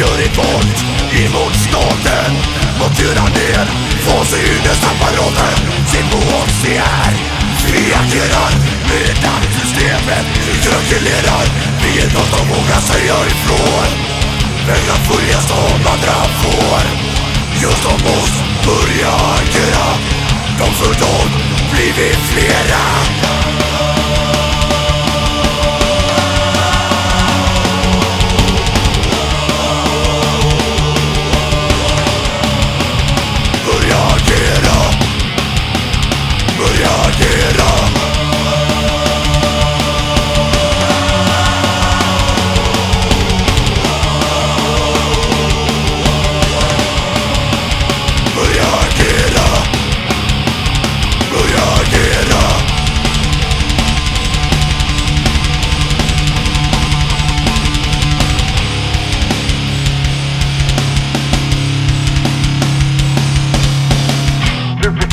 Gör emot staten. Mot tyrannin Få se Sin motstjär Vi agerar medan systemet krökelerar Vi är de som vågar säga ifrån. Vägra följa som andra får. Just om oss börja agera De för dem vi flera.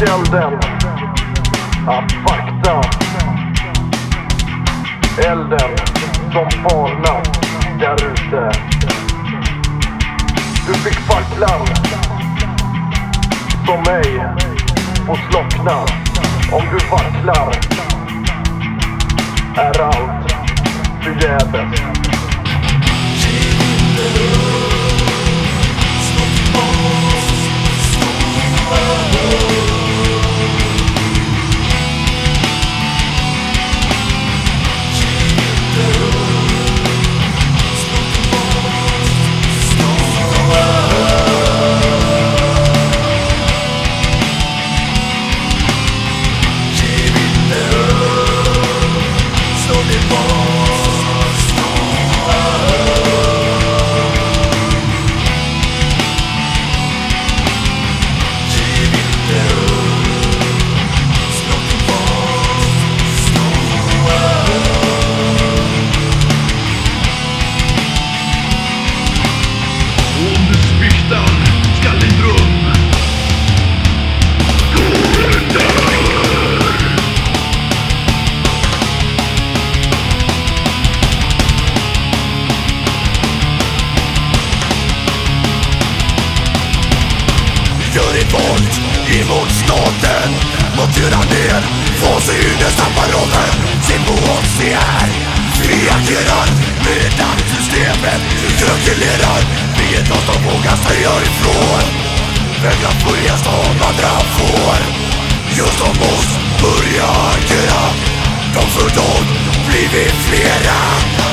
Elden att vakta. Elden som falnat där ute. Du fick facklan som mig och slockna. Om du vacklar är allt förgäves. Gör revolt emot staten Mot ur Få sinnesapparaten Sin motstjär Vi agerar medan systemet krökelerar. Vi är de som vågar säga ifrån. Vägrar följa som andra får. Just som oss börjar agera De för dem blivit flera.